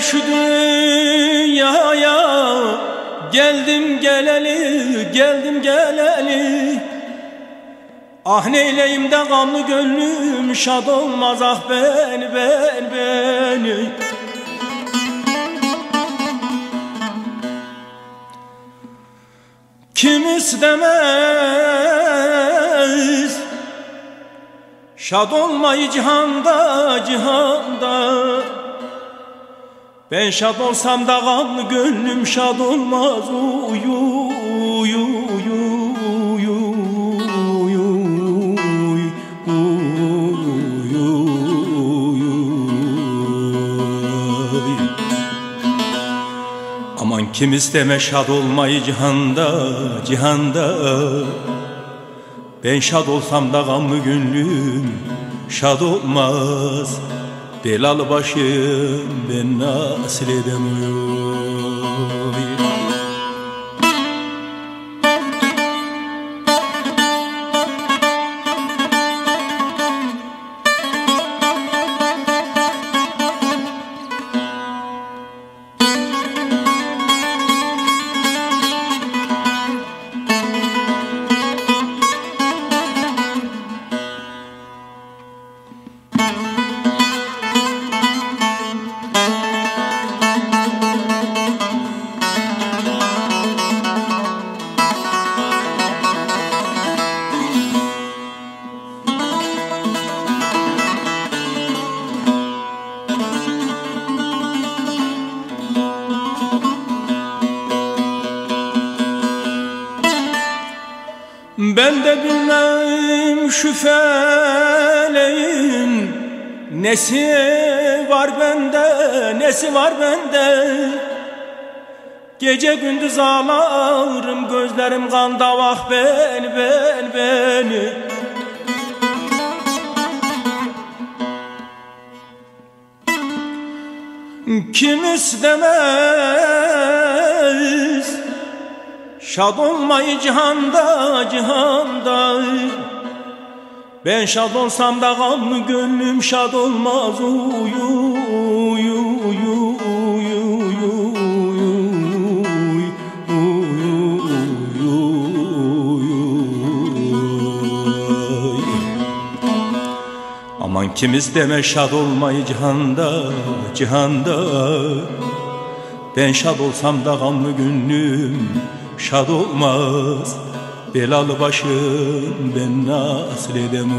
şu dünyaya Geldim geleli, geldim geleli. Ah neyleyim de gamlı gönlüm şad olmaz ah ben ben beni Kim istemez? Şad olmayı cihanda cihanda Ben şad olsam da gamlı gönlüm şad olmaz. Uyu uyu uyu Aman kim isteme şad olmayı cihanda, cihanda. Ben şad olsam da gamlı gönlüm şad olmaz Belalı başım ben nasıl edemiyorum Ben de bilmem şu feleğin Nesi var bende, nesi var bende. Gece gündüz ağlarım, gözlerim kan davak beni, beni, beni Kim istemez Şad olmayı cihanda cihanda. Ben şad olsam da gamlı gönlüm şad olmaz. Uyu uyu uyu uyu Aman kim isteme şad olmayı cihanda cihanda. Ben şad olsam da gamlı gönlüm şad olmaz. Belalı başım ben nasıl edem